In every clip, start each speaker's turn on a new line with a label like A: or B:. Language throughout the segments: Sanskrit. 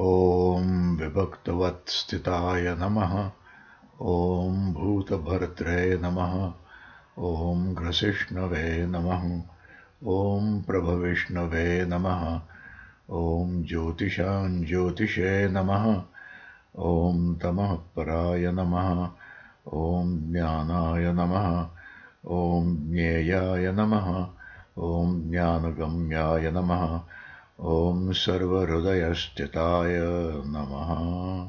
A: ॐ विभक्तवत्स्थिताय नमः। ॐ भूतभर्त्रे नमः। ॐ ग्रसिष्णवे नमः। ॐ प्रभविष्णवे नमः। ॐ ज्योतिषाञ्ज्योतिषे नमः। ॐ तमः पराय नमः। ॐ ज्ञानाय नमः। ॐ ज्ञेयाय नमः। ॐ ज्ञानगम्याय नमः ॐ सर्वहृदयस्थिताय नमः।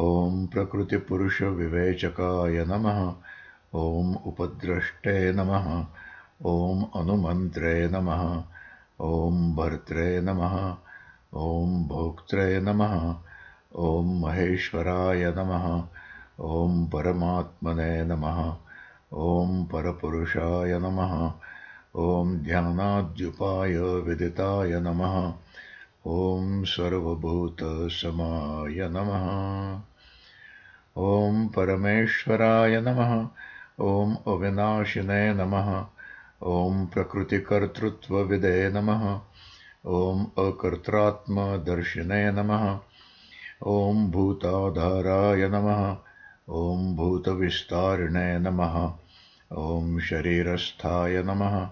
A: ॐ प्रकृतिपुरुषविवेचकाय नमः। ॐ उपद्रष्टे नमः। ॐ अनुमन्त्रे नमः। ॐ भर्त्रे नमः। ॐ भोक्त्रे नमः। ॐ महेश्वराय नमः। ॐ परमात्मने नमः। ॐ परपुरुषाय नमः ॐ ध्यानाद्युपाय विदिताय नमः। ॐ सर्वभूतसमाय नमः। ॐ परमेश्वराय नमः। ॐ अविनाशिने नमः। ॐ प्रकृतिकर्तृत्वविदे नमः। ॐ अकर्त्रात्मदर्शिने नमः। ॐ भूताधाराय नमः। ॐ भूतविस्तारिणे नमः। ॐ शरीरस्थाय नमः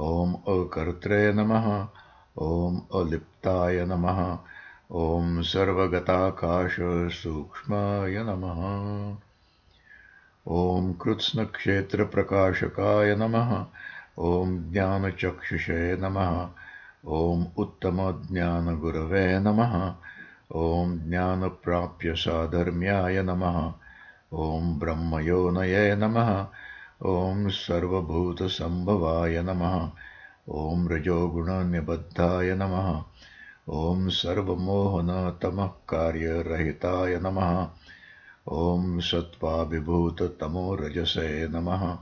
A: ॐ अकर्त्रे नमः ॐ अलिप्ताय नमः ॐ सर्वगताकाशसूक्ष्माय नमः ॐ कृत्स्नक्षेत्रप्रकाशकाय नमः ॐ ज्ञानचक्षुषे नमः ॐ उत्तमज्ञानगुरवे नमः ॐ ज्ञानप्राप्यसाधर्म्याय नमः ॐ ब्रह्मयोनये नमः ॐ सर्वभूतसम्भवाय नमः। ॐ रजोगुणनिबद्धाय नमः। ॐ सर्वमोहनतमः कार्यरहिताय नमः। ॐ सत्त्वाभिभूततमोरजसे नमः।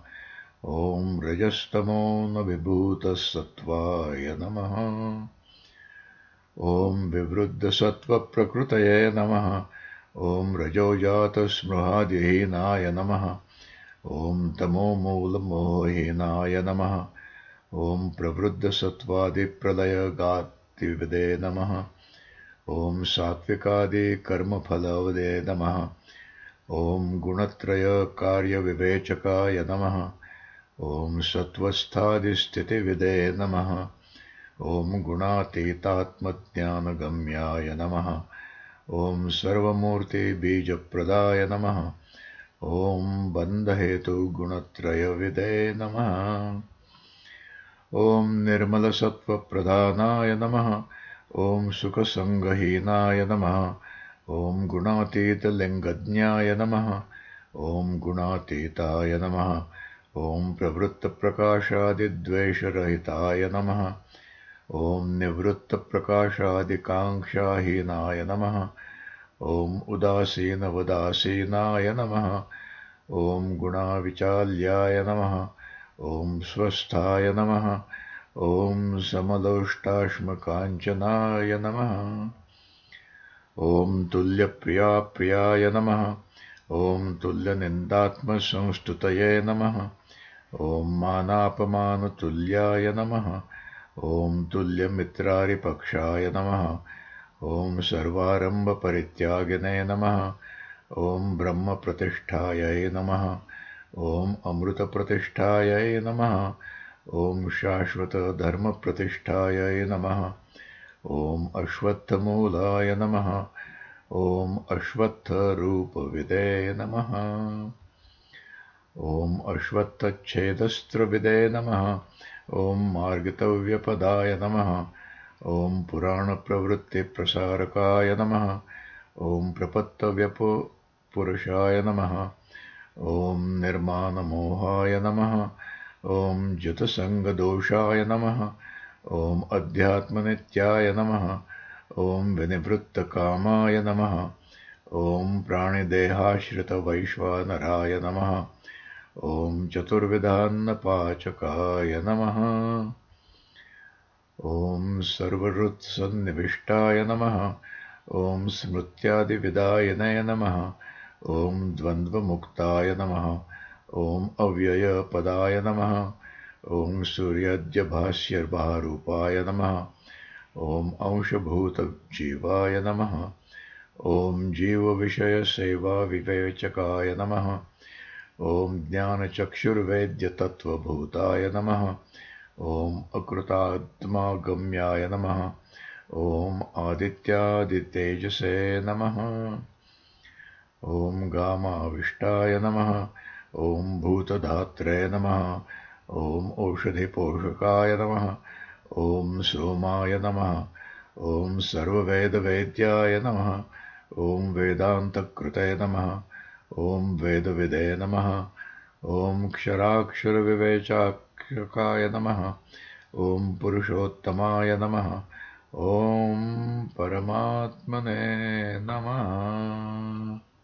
A: ॐ रजस्तमो न विभूतसत्त्वाय नमः। ॐ विवृद्धसत्त्वप्रकृतये नमः। ॐ रजोजातस्मृहादिहीनाय नमः ॐ तमोमूलमोहीनाय नमः। ॐ प्रवृद्धसत्त्वादिप्रलयगातिविदे नमः। ॐ सात्विकादिकर्मफलवदे नमः। ॐ गुणत्रयकार्यविवेचकाय नमः। ॐ सत्त्वस्थादिस्थितिविदे नमः। ॐ गुणातीतात्मज्ञानगम्याय नमः। ॐ सर्वमूर्तिबीजप्रदाय नमः ॐ बन्धहेतुगुणत्रयविदे नमः। ॐ निर्मलसत्त्वप्रधानाय नमः। ॐ सुखसङ्गहीनाय नमः। ॐ गुणातीतलिङ्गज्ञाय नमः। ॐ गुणातीताय नमः। ॐ प्रवृत्तप्रकाशादिद्वेषरहिताय नमः। ॐ निवृत्तप्रकाशादिकाङ्क्षाहीनाय नमः ॐ उदासीनवदासीनाय नमः। ॐ गुणाविचाल्याय नमः। ॐ स्वस्थाय नमः। ॐ समलोष्टाश्मकाञ्चनाय नमः। ॐ तुल्यप्रियाप्रियाय नमः। ॐ तुल्यनिन्दात्मसंस्तुतये नमः। ॐ मानापमानतुल्याय नमः। ॐ तुल्यमित्रारिपक्षाय नमः ॐ सर्वारम्भपरित्यागिने नमः। ॐ ब्रह्मप्रतिष्ठायै नमः। ॐ अमृतप्रतिष्ठायै नमः। ॐ शाश्वतधर्मप्रतिष्ठायै नमः। ॐ अश्वत्थमूलाय नमः। ॐ अश्वत्थरूपविदे नमः। ॐ अश्वत्थच्छेदस्त्रविदे नमः। ॐ मार्गितव्यपदाय नमः ॐ पुराणप्रवृत्तिप्रसारकाय नमः। ॐ प्रपत्तव्यपुरुषाय नमः। ॐ निर्माणमोहाय नमः। ॐ जुतसङ्गदोषाय नमः। ॐ अध्यात्मनित्याय नमः। ॐ विनिवृत्तकामाय नमः। ॐ प्राणिदेहाश्रितवैश्वानराय नमः। ॐ चतुर्विधान्नपाचकाय नमः ॐ सर्वहृत्सन्निविष्टाय नमः। ॐ स्मृत्यादिविदायिने नमः। ॐ द्वन्द्वमुक्ताय नमः। ॐ अव्ययपदाय नमः। ॐ सूर्यद्यभास्यर्भारूपाय नमः। ॐ अंशभूतजीवाय नमः। ॐ जीवविषयसेवाविवेचकाय नमः। ॐ ज्ञानचक्षुर्वेद्यतत्त्वभूताय नमः ॐ अकृतात्मागम्याय नमः। ॐ आदित्यादितेजसे नमः। ॐ गामाविष्टाय नमः। ॐ भूतधात्रे नमः। ॐ ओषधिपोषकाय नमः। ॐ सोमाय नमः। ॐ सर्ववेदवेद्याय नमः। ॐ वेदान्तकृते नमः। ॐ वेदविदे नमः। ॐ क्षराक्षरविवेचाक्षकाय नमः। ॐ पुरुषोत्तमाय नमः। ॐ परमात्मने नमः